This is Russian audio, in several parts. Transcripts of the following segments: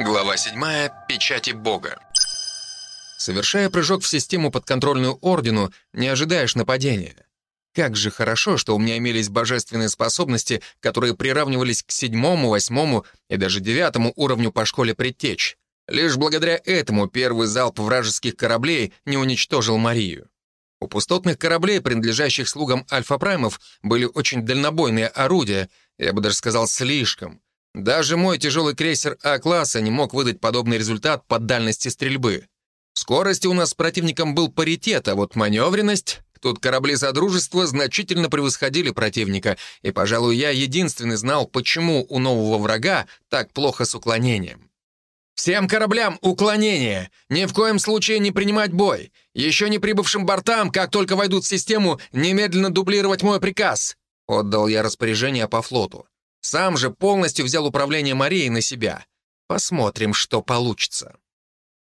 Глава 7. Печати Бога. Совершая прыжок в систему подконтрольную Ордену, не ожидаешь нападения. Как же хорошо, что у меня имелись божественные способности, которые приравнивались к седьмому, восьмому и даже девятому уровню по школе предтеч. Лишь благодаря этому первый залп вражеских кораблей не уничтожил Марию. У пустотных кораблей, принадлежащих слугам Альфа-Праймов, были очень дальнобойные орудия, я бы даже сказал, слишком. Даже мой тяжелый крейсер А-класса не мог выдать подобный результат по дальности стрельбы. В скорости у нас с противником был паритет, а вот маневренность... Тут корабли Содружества значительно превосходили противника, и, пожалуй, я единственный знал, почему у нового врага так плохо с уклонением. «Всем кораблям уклонение! Ни в коем случае не принимать бой! Еще не прибывшим бортам, как только войдут в систему, немедленно дублировать мой приказ!» Отдал я распоряжение по флоту. Сам же полностью взял управление Марией на себя. Посмотрим, что получится.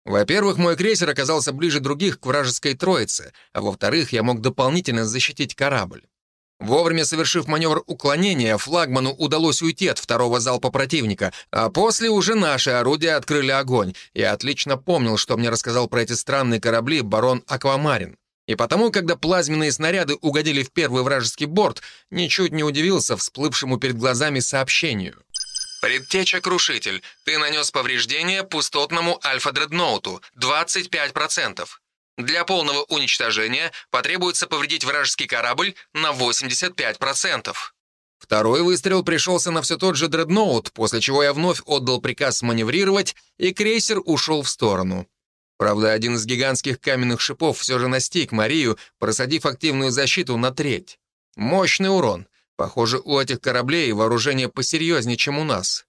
Во-первых, мой крейсер оказался ближе других к вражеской троице, а во-вторых, я мог дополнительно защитить корабль. Вовремя совершив маневр уклонения, флагману удалось уйти от второго залпа противника, а после уже наши орудия открыли огонь. Я отлично помнил, что мне рассказал про эти странные корабли барон Аквамарин. И потому, когда плазменные снаряды угодили в первый вражеский борт, ничуть не удивился всплывшему перед глазами сообщению. «Предтеча-крушитель, ты нанес повреждение пустотному альфа-дредноуту, 25%. Для полного уничтожения потребуется повредить вражеский корабль на 85%. Второй выстрел пришелся на все тот же дредноут, после чего я вновь отдал приказ маневрировать, и крейсер ушел в сторону. Правда, один из гигантских каменных шипов все же настиг Марию, просадив активную защиту на треть. Мощный урон. Похоже, у этих кораблей вооружение посерьезнее, чем у нас.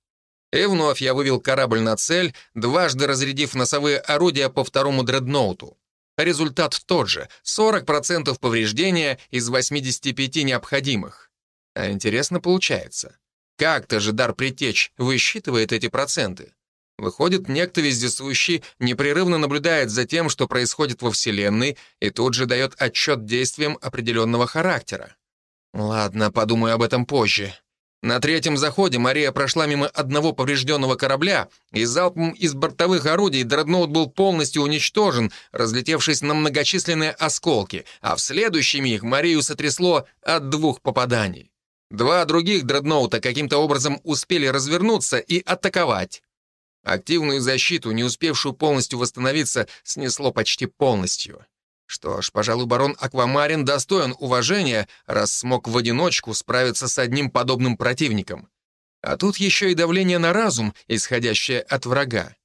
И вновь я вывел корабль на цель, дважды разрядив носовые орудия по второму дредноуту. Результат тот же — 40% повреждения из 85 необходимых. А интересно получается. Как-то же дар притечь высчитывает эти проценты. Выходит, некто вездесущий непрерывно наблюдает за тем, что происходит во Вселенной, и тут же дает отчет действиям определенного характера. Ладно, подумаю об этом позже. На третьем заходе Мария прошла мимо одного поврежденного корабля, и залпом из бортовых орудий дредноут был полностью уничтожен, разлетевшись на многочисленные осколки, а в следующий миг Марию сотрясло от двух попаданий. Два других дредноута каким-то образом успели развернуться и атаковать. Активную защиту, не успевшую полностью восстановиться, снесло почти полностью. Что ж, пожалуй, барон Аквамарин достоин уважения, раз смог в одиночку справиться с одним подобным противником. А тут еще и давление на разум, исходящее от врага.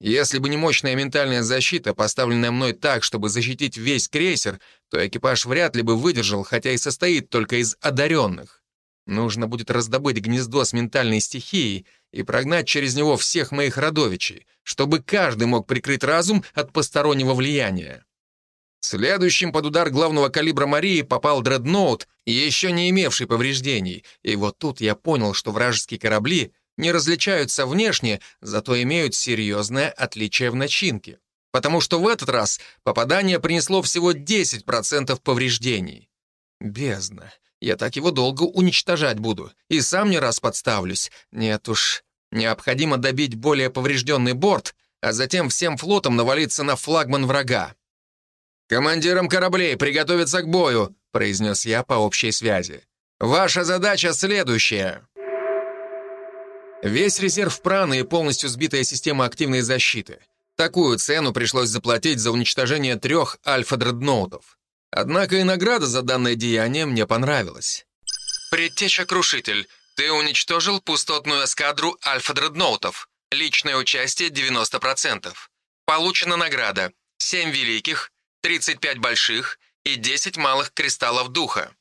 Если бы не мощная ментальная защита, поставленная мной так, чтобы защитить весь крейсер, то экипаж вряд ли бы выдержал, хотя и состоит только из одаренных. Нужно будет раздобыть гнездо с ментальной стихией и прогнать через него всех моих родовичей, чтобы каждый мог прикрыть разум от постороннего влияния. Следующим под удар главного калибра Марии попал дредноут, еще не имевший повреждений, и вот тут я понял, что вражеские корабли не различаются внешне, зато имеют серьезное отличие в начинке, потому что в этот раз попадание принесло всего 10% повреждений. Бездна. Я так его долго уничтожать буду. И сам не раз подставлюсь. Нет уж, необходимо добить более поврежденный борт, а затем всем флотом навалиться на флагман врага. «Командирам кораблей приготовиться к бою», — произнес я по общей связи. «Ваша задача следующая». Весь резерв праны и полностью сбитая система активной защиты. Такую цену пришлось заплатить за уничтожение трех альфа-дредноутов. Однако и награда за данное деяние мне понравилась. «Предтеча-крушитель, ты уничтожил пустотную эскадру альфа-дредноутов. Личное участие 90%. Получена награда. 7 великих, 35 больших и 10 малых кристаллов духа.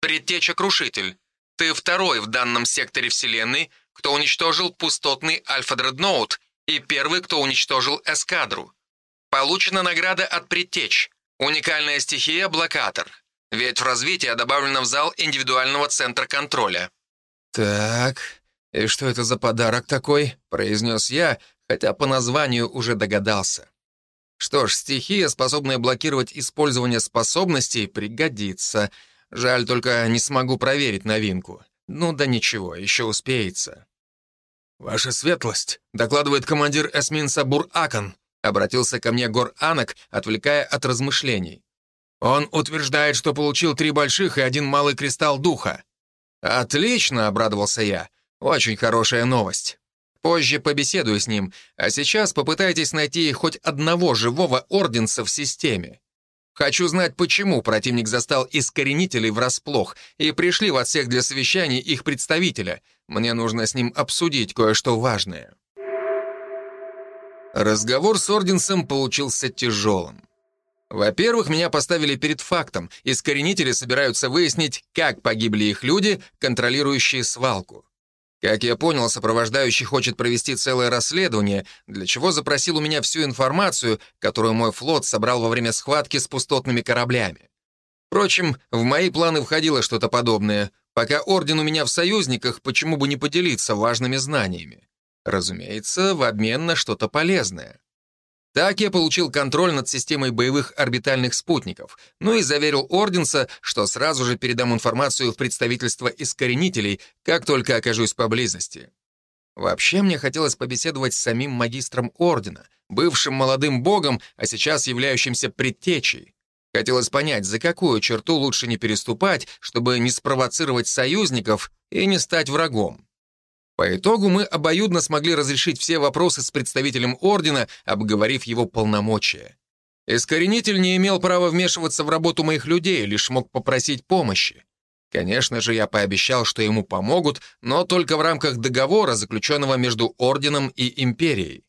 Предтеча-крушитель, ты второй в данном секторе Вселенной, кто уничтожил пустотный альфа-дредноут и первый, кто уничтожил эскадру. Получена награда от предтеч. Уникальная стихия — блокатор. Ведь в развитии добавлено в зал индивидуального центра контроля. «Так, и что это за подарок такой?» — произнес я, хотя по названию уже догадался. Что ж, стихия, способная блокировать использование способностей, пригодится. Жаль, только не смогу проверить новинку. Ну да ничего, еще успеется. «Ваша светлость», — докладывает командир эсминца Бур-Акон, обратился ко мне Гор-Анок, отвлекая от размышлений. Он утверждает, что получил три больших и один малый кристалл духа. «Отлично», — обрадовался я. «Очень хорошая новость. Позже побеседую с ним, а сейчас попытайтесь найти хоть одного живого орденца в системе. Хочу знать, почему противник застал искоренителей врасплох и пришли в отсек для совещаний их представителя. Мне нужно с ним обсудить кое-что важное». Разговор с орденцем получился тяжелым. Во-первых, меня поставили перед фактом. Искоренители собираются выяснить, как погибли их люди, контролирующие свалку. Как я понял, сопровождающий хочет провести целое расследование, для чего запросил у меня всю информацию, которую мой флот собрал во время схватки с пустотными кораблями. Впрочем, в мои планы входило что-то подобное. Пока Орден у меня в союзниках, почему бы не поделиться важными знаниями? Разумеется, в обмен на что-то полезное. Так я получил контроль над системой боевых орбитальных спутников, ну и заверил Орденса, что сразу же передам информацию в представительство искоренителей, как только окажусь поблизости. Вообще мне хотелось побеседовать с самим магистром Ордена, бывшим молодым богом, а сейчас являющимся предтечей. Хотелось понять, за какую черту лучше не переступать, чтобы не спровоцировать союзников и не стать врагом. По итогу мы обоюдно смогли разрешить все вопросы с представителем Ордена, обговорив его полномочия. Искоренитель не имел права вмешиваться в работу моих людей, лишь мог попросить помощи. Конечно же, я пообещал, что ему помогут, но только в рамках договора, заключенного между Орденом и Империей.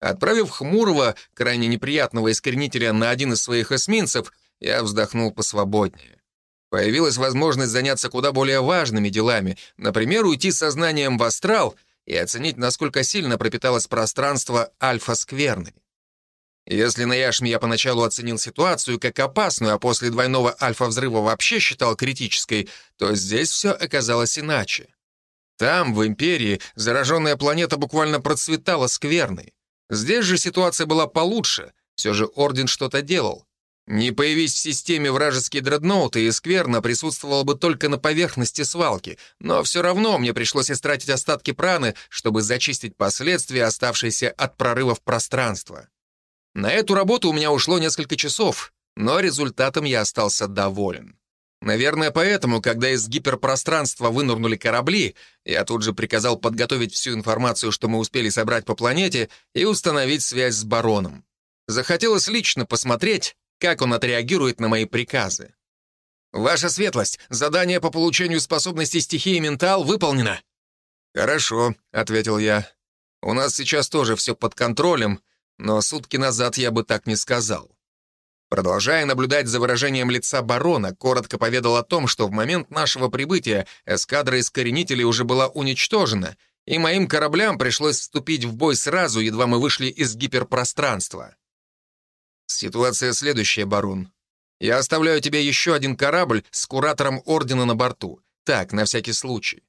Отправив Хмурого, крайне неприятного искоренителя, на один из своих эсминцев, я вздохнул посвободнее. Появилась возможность заняться куда более важными делами, например, уйти сознанием в астрал и оценить, насколько сильно пропиталось пространство альфа-скверны. Если на Яшме я поначалу оценил ситуацию как опасную, а после двойного альфа-взрыва вообще считал критической, то здесь все оказалось иначе. Там, в Империи, зараженная планета буквально процветала скверной. Здесь же ситуация была получше, все же Орден что-то делал. Не появись в системе вражеские дредноуты, и скверно присутствовало бы только на поверхности свалки, но все равно мне пришлось истратить остатки праны, чтобы зачистить последствия, оставшиеся от прорывов пространства. На эту работу у меня ушло несколько часов, но результатом я остался доволен. Наверное, поэтому, когда из гиперпространства вынырнули корабли, я тут же приказал подготовить всю информацию, что мы успели собрать по планете, и установить связь с бароном. Захотелось лично посмотреть, как он отреагирует на мои приказы. «Ваша светлость, задание по получению способности стихии ментал выполнено». «Хорошо», — ответил я. «У нас сейчас тоже все под контролем, но сутки назад я бы так не сказал». Продолжая наблюдать за выражением лица барона, коротко поведал о том, что в момент нашего прибытия эскадра искоренителей уже была уничтожена, и моим кораблям пришлось вступить в бой сразу, едва мы вышли из гиперпространства. «Ситуация следующая, барон. Я оставляю тебе еще один корабль с куратором Ордена на борту. Так, на всякий случай.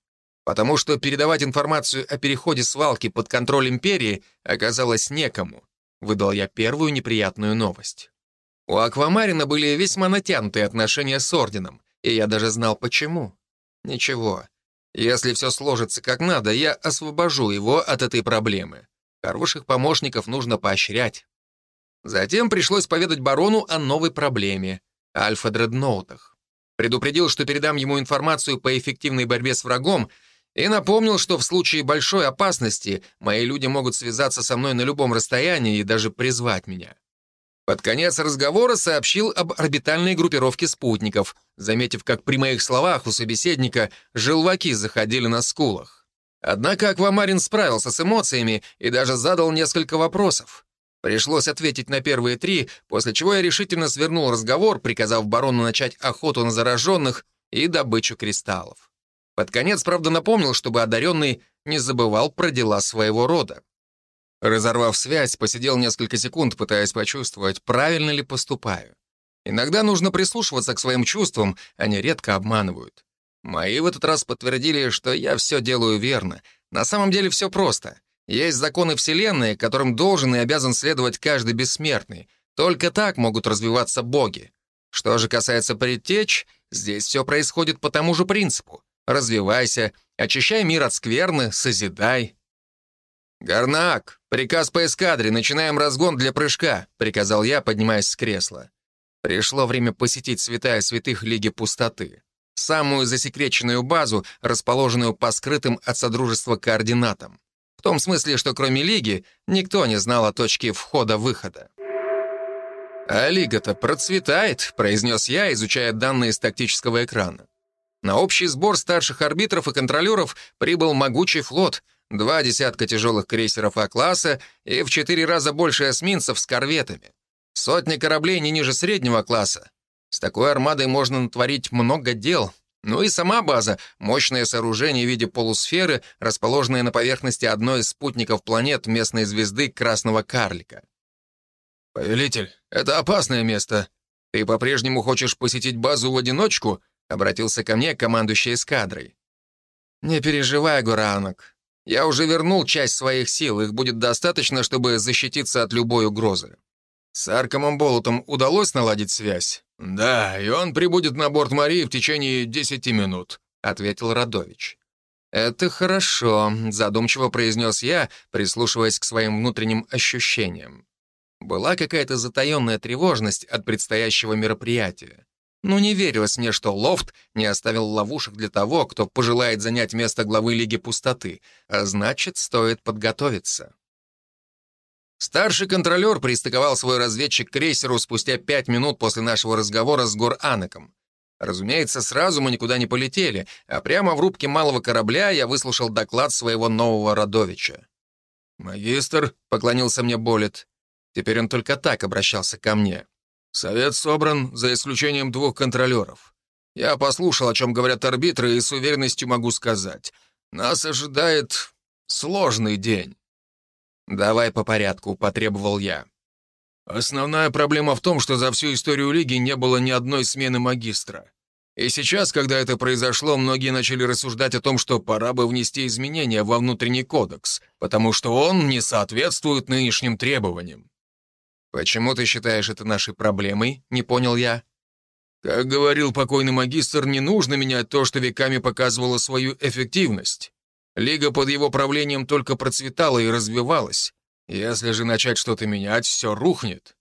Потому что передавать информацию о переходе свалки под контроль Империи оказалось некому. Выдал я первую неприятную новость. У Аквамарина были весьма натянутые отношения с Орденом, и я даже знал почему. Ничего. Если все сложится как надо, я освобожу его от этой проблемы. Хороших помощников нужно поощрять. Затем пришлось поведать барону о новой проблеме — альфа-дредноутах. Предупредил, что передам ему информацию по эффективной борьбе с врагом и напомнил, что в случае большой опасности мои люди могут связаться со мной на любом расстоянии и даже призвать меня. Под конец разговора сообщил об орбитальной группировке спутников, заметив, как при моих словах у собеседника желваки заходили на скулах. Однако Аквамарин справился с эмоциями и даже задал несколько вопросов. Пришлось ответить на первые три, после чего я решительно свернул разговор, приказав барону начать охоту на зараженных и добычу кристаллов. Под конец, правда, напомнил, чтобы одаренный не забывал про дела своего рода. Разорвав связь, посидел несколько секунд, пытаясь почувствовать, правильно ли поступаю. Иногда нужно прислушиваться к своим чувствам, они редко обманывают. Мои в этот раз подтвердили, что я все делаю верно. На самом деле все просто — есть законы Вселенной, которым должен и обязан следовать каждый бессмертный. Только так могут развиваться боги. Что же касается предтеч, здесь все происходит по тому же принципу. Развивайся, очищай мир от скверны, созидай. «Горнак, приказ по эскадре, начинаем разгон для прыжка», — приказал я, поднимаясь с кресла. Пришло время посетить святая святых Лиги Пустоты. Самую засекреченную базу, расположенную по скрытым от Содружества координатам. В том смысле, что кроме Лиги никто не знал о точке входа-выхода. «А Лига-то процветает», — произнес я, изучая данные с тактического экрана. На общий сбор старших арбитров и контролеров прибыл могучий флот, два десятка тяжелых крейсеров А-класса и в четыре раза больше эсминцев с корветами. Сотни кораблей не ниже среднего класса. С такой армадой можно натворить много дел. Ну и сама база — мощное сооружение в виде полусферы, расположенное на поверхности одной из спутников планет местной звезды Красного Карлика. «Повелитель, это опасное место. Ты по-прежнему хочешь посетить базу в одиночку?» — обратился ко мне командующий эскадрой. «Не переживай, Гуранок. Я уже вернул часть своих сил, их будет достаточно, чтобы защититься от любой угрозы. С Аркомом Болотом удалось наладить связь? Да, и он прибудет на борт Марии в течение десяти минут, ответил Радович. «Это хорошо», — задумчиво произнес я, прислушиваясь к своим внутренним ощущениям. Была какая-то затаенная тревожность от предстоящего мероприятия. Ну, не верилось мне, что Лофт не оставил ловушек для того, кто пожелает занять место главы Лиги Пустоты, а значит, стоит подготовиться. Старший контролер пристыковал свой разведчик к крейсеру спустя пять минут после нашего разговора с Гор-Анаком. Разумеется, сразу мы никуда не полетели, а прямо в рубке малого корабля я выслушал доклад своего нового родовича. «Магистр», — поклонился мне Болет. Теперь он только так обращался ко мне. «Совет собран, за исключением двух контролеров. Я послушал, о чем говорят арбитры, и с уверенностью могу сказать. Нас ожидает сложный день». «Давай по порядку», — потребовал я. «Основная проблема в том, что за всю историю Лиги не было ни одной смены магистра. И сейчас, когда это произошло, многие начали рассуждать о том, что пора бы внести изменения во внутренний кодекс, потому что он не соответствует нынешним требованиям. «Почему ты считаешь это нашей проблемой?» — не понял я. «Как говорил покойный магистр, не нужно менять то, что веками показывало свою эффективность. Лига под его правлением только процветала и развивалась. Если же начать что-то менять, все рухнет.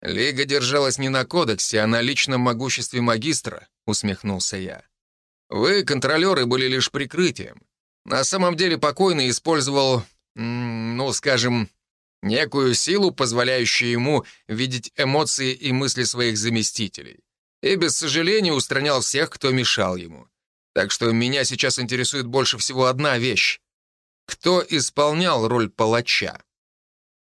Лига держалась не на кодексе, а на личном могуществе магистра, усмехнулся я. Вы, контролеры, были лишь прикрытием. На самом деле покойный использовал, ну, скажем, некую силу, позволяющую ему видеть эмоции и мысли своих заместителей. И без сожаления устранял всех, кто мешал ему. Так что меня сейчас интересует больше всего одна вещь. Кто исполнял роль палача?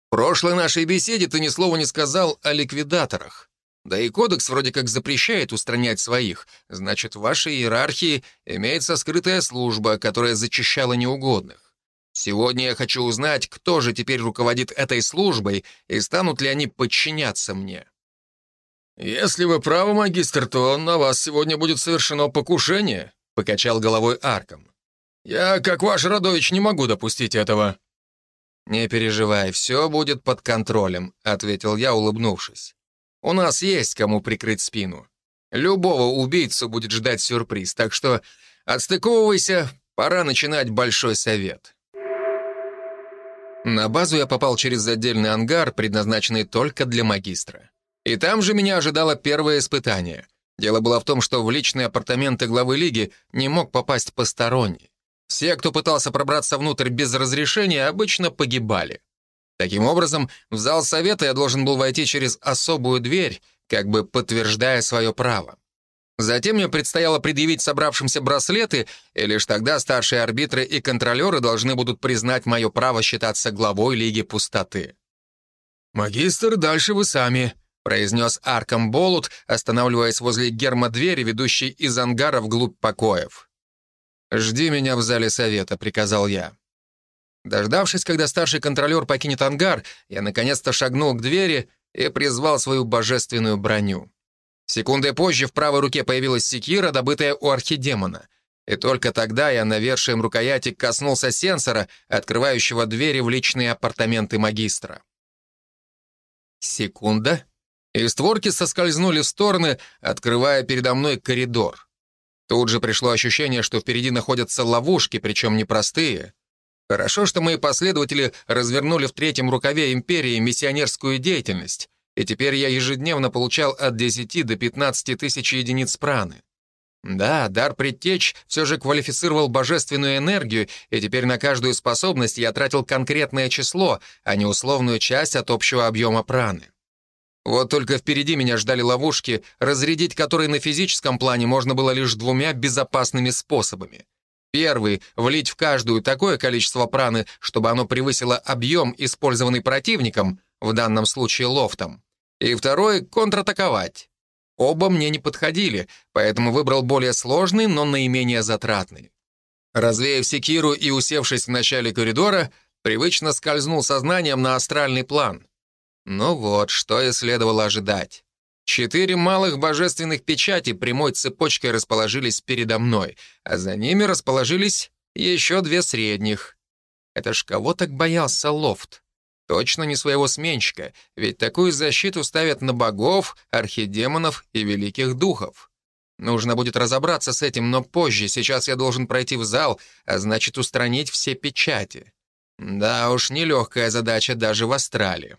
В прошлой нашей беседе ты ни слова не сказал о ликвидаторах. Да и кодекс вроде как запрещает устранять своих. Значит, в вашей иерархии имеется скрытая служба, которая зачищала неугодных. Сегодня я хочу узнать, кто же теперь руководит этой службой и станут ли они подчиняться мне. Если вы правы, магистр, то на вас сегодня будет совершено покушение, — покачал головой Арком. «Я, как ваш Радович, не могу допустить этого». «Не переживай, все будет под контролем», — ответил я, улыбнувшись. «У нас есть кому прикрыть спину. Любого убийцу будет ждать сюрприз, так что отстыковывайся, пора начинать большой совет». На базу я попал через отдельный ангар, предназначенный только для магистра. И там же меня ожидало первое испытание — Дело было в том, что в личные апартаменты главы лиги не мог попасть посторонний. Все, кто пытался пробраться внутрь без разрешения, обычно погибали. Таким образом, в зал совета я должен был войти через особую дверь, как бы подтверждая свое право. Затем мне предстояло предъявить собравшимся браслеты, и лишь тогда старшие арбитры и контролеры должны будут признать мое право считаться главой Лиги Пустоты. «Магистр, дальше вы сами», произнес Арком Болут, останавливаясь возле гермодвери, ведущей из ангара вглубь покоев. «Жди меня в зале совета», — приказал я. Дождавшись, когда старший контролер покинет ангар, я наконец-то шагнул к двери и призвал свою божественную броню. Секундой позже в правой руке появилась секира, добытая у архидемона. И только тогда я навершием рукояти коснулся сенсора, открывающего двери в личные апартаменты магистра. Секунда, и створки соскользнули в стороны, открывая передо мной коридор. Тут же пришло ощущение, что впереди находятся ловушки, причем непростые. Хорошо, что мои последователи развернули в третьем рукаве империи миссионерскую деятельность, и теперь я ежедневно получал от 10 до 15 тысяч единиц праны. Да, дар предтеч все же квалифицировал божественную энергию, и теперь на каждую способность я тратил конкретное число, а не условную часть от общего объема праны. Вот только впереди меня ждали ловушки, разрядить которые на физическом плане можно было лишь двумя безопасными способами. Первый — влить в каждую такое количество праны, чтобы оно превысило объем, использованный противником, в данном случае лофтом. И второй — контратаковать. Оба мне не подходили, поэтому выбрал более сложный, но наименее затратный. Развеяв секиру и усевшись в начале коридора, привычно скользнул сознанием на астральный план. Ну вот, что и следовало ожидать. Четыре малых божественных печати прямой цепочкой расположились передо мной, а за ними расположились еще две средних. Это ж кого так боялся лофт? Точно не своего сменщика, ведь такую защиту ставят на богов, архидемонов и великих духов. Нужно будет разобраться с этим, но позже. Сейчас я должен пройти в зал, а значит устранить все печати. Да уж, нелегкая задача даже в астрале.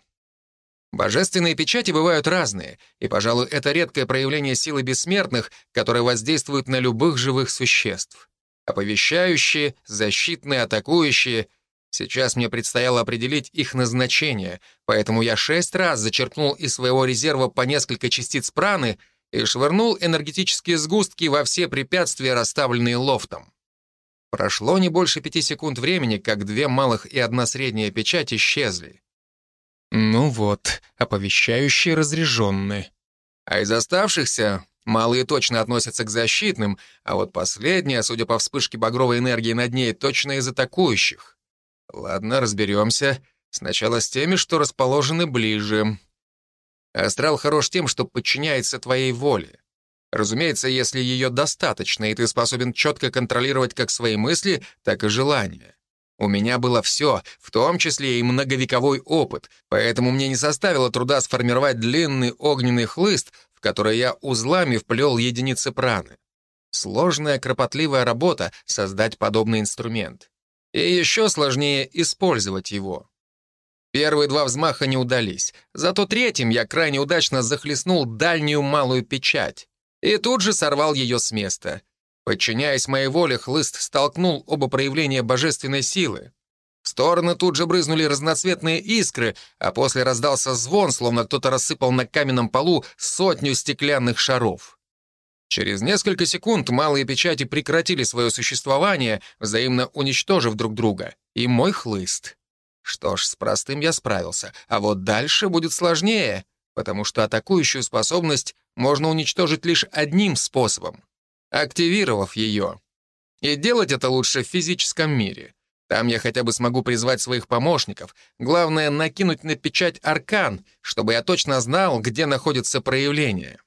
Божественные печати бывают разные, и, пожалуй, это редкое проявление силы бессмертных, которое воздействует на любых живых существ. Оповещающие, защитные, атакующие — Сейчас мне предстояло определить их назначение, поэтому я шесть раз зачерпнул из своего резерва по несколько частиц праны и швырнул энергетические сгустки во все препятствия, расставленные лофтом. Прошло не больше пяти секунд времени, как две малых и одна средняя печать исчезли. Ну вот, оповещающие разряженные. А из оставшихся малые точно относятся к защитным, а вот последняя, судя по вспышке багровой энергии над ней, точно из атакующих. Ладно, разберемся. Сначала с теми, что расположены ближе. Астрал хорош тем, что подчиняется твоей воле. Разумеется, если ее достаточно, и ты способен четко контролировать как свои мысли, так и желания. У меня было все, в том числе и многовековой опыт, поэтому мне не составило труда сформировать длинный огненный хлыст, в который я узлами вплел единицы праны. Сложная, кропотливая работа — создать подобный инструмент. И еще сложнее использовать его. Первые два взмаха не удались, зато третьим я крайне удачно захлестнул дальнюю малую печать и тут же сорвал ее с места. Подчиняясь моей воле, хлыст столкнул оба проявления божественной силы. В стороны тут же брызнули разноцветные искры, а после раздался звон, словно кто-то рассыпал на каменном полу сотню стеклянных шаров. Через несколько секунд малые печати прекратили свое существование, взаимно уничтожив друг друга. И мой хлыст. Что ж, с простым я справился, а вот дальше будет сложнее, потому что атакующую способность можно уничтожить лишь одним способом — активировав ее. И делать это лучше в физическом мире. Там я хотя бы смогу призвать своих помощников. Главное — накинуть на печать аркан, чтобы я точно знал, где находится проявление.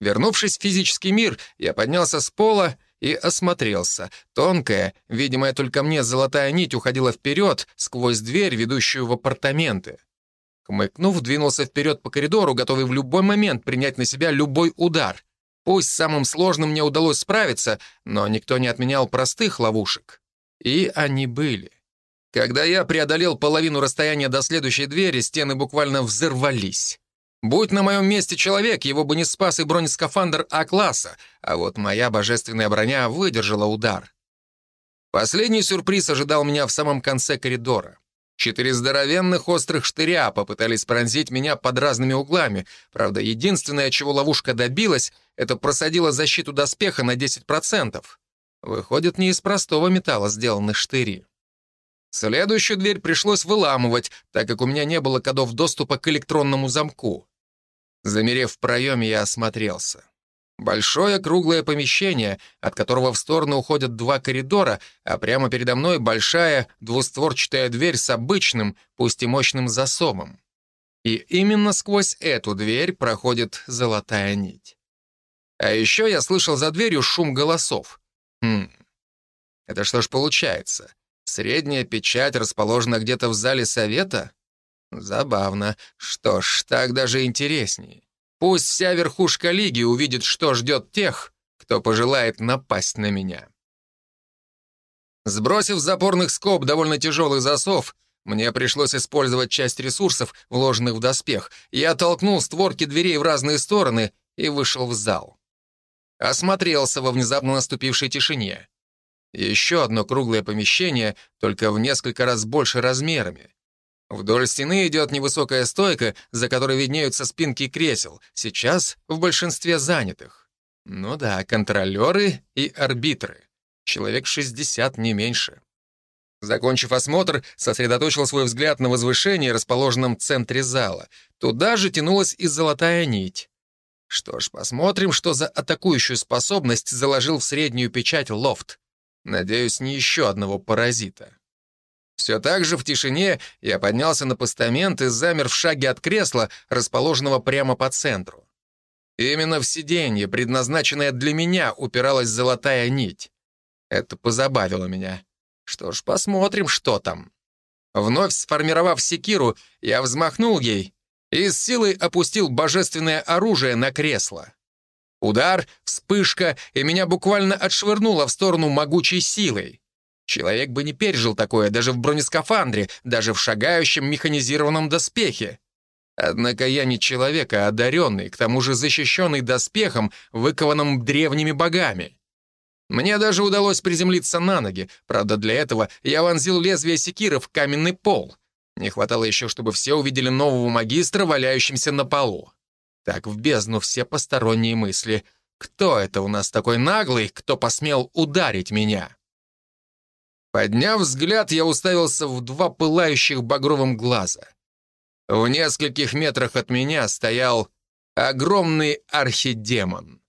Вернувшись в физический мир, я поднялся с пола и осмотрелся. Тонкая, видимая только мне золотая нить уходила вперед, сквозь дверь, ведущую в апартаменты. Хмыкнув, двинулся вперед по коридору, готовый в любой момент принять на себя любой удар. Пусть самым сложным мне удалось справиться, но никто не отменял простых ловушек. И они были. Когда я преодолел половину расстояния до следующей двери, стены буквально взорвались. Будь на моем месте человек, его бы не спас и бронескафандр А-класса, а вот моя божественная броня выдержала удар. Последний сюрприз ожидал меня в самом конце коридора. Четыре здоровенных острых штыря попытались пронзить меня под разными углами. Правда, единственное, чего ловушка добилась, это просадила защиту доспеха на 10%. Выходит, не из простого металла сделаны штыри. Следующую дверь пришлось выламывать, так как у меня не было кодов доступа к электронному замку. Замерев в проеме, я осмотрелся. Большое круглое помещение, от которого в сторону уходят два коридора, а прямо передо мной большая двустворчатая дверь с обычным, пусть и мощным засовом. И именно сквозь эту дверь проходит золотая нить. А еще я слышал за дверью шум голосов. Хм, это что ж получается? Средняя печать расположена где-то в зале совета? Забавно. Что ж, так даже интереснее. Пусть вся верхушка лиги увидит, что ждет тех, кто пожелает напасть на меня. Сбросив запорных скоб довольно тяжелый засов, мне пришлось использовать часть ресурсов, вложенных в доспех. Я толкнул створки дверей в разные стороны и вышел в зал. Осмотрелся во внезапно наступившей тишине. Еще одно круглое помещение, только в несколько раз больше размерами. Вдоль стены идет невысокая стойка, за которой виднеются спинки кресел, сейчас в большинстве занятых. Ну да, контролеры и арбитры. Человек 60, не меньше. Закончив осмотр, сосредоточил свой взгляд на возвышении, расположенном в центре зала. Туда же тянулась и золотая нить. Что ж, посмотрим, что за атакующую способность заложил в среднюю печать лофт. Надеюсь, не еще одного паразита. Все так же в тишине я поднялся на постамент и замер в шаге от кресла, расположенного прямо по центру. Именно в сиденье, предназначенное для меня, упиралась золотая нить. Это позабавило меня. Что ж, посмотрим, что там. Вновь сформировав секиру, я взмахнул ей и с силой опустил божественное оружие на кресло. Удар, вспышка, и меня буквально отшвырнуло в сторону могучей силой. Человек бы не пережил такое даже в бронескафандре, даже в шагающем механизированном доспехе. Однако я не человек, а одаренный, к тому же защищенный доспехом, выкованным древними богами. Мне даже удалось приземлиться на ноги, правда, для этого я вонзил лезвие секиры в каменный пол. Не хватало еще, чтобы все увидели нового магистра, валяющимся на полу. Так в бездну все посторонние мысли. Кто это у нас такой наглый, кто посмел ударить меня? Подняв взгляд, я уставился в два пылающих багровым глаза. В нескольких метрах от меня стоял огромный архидемон.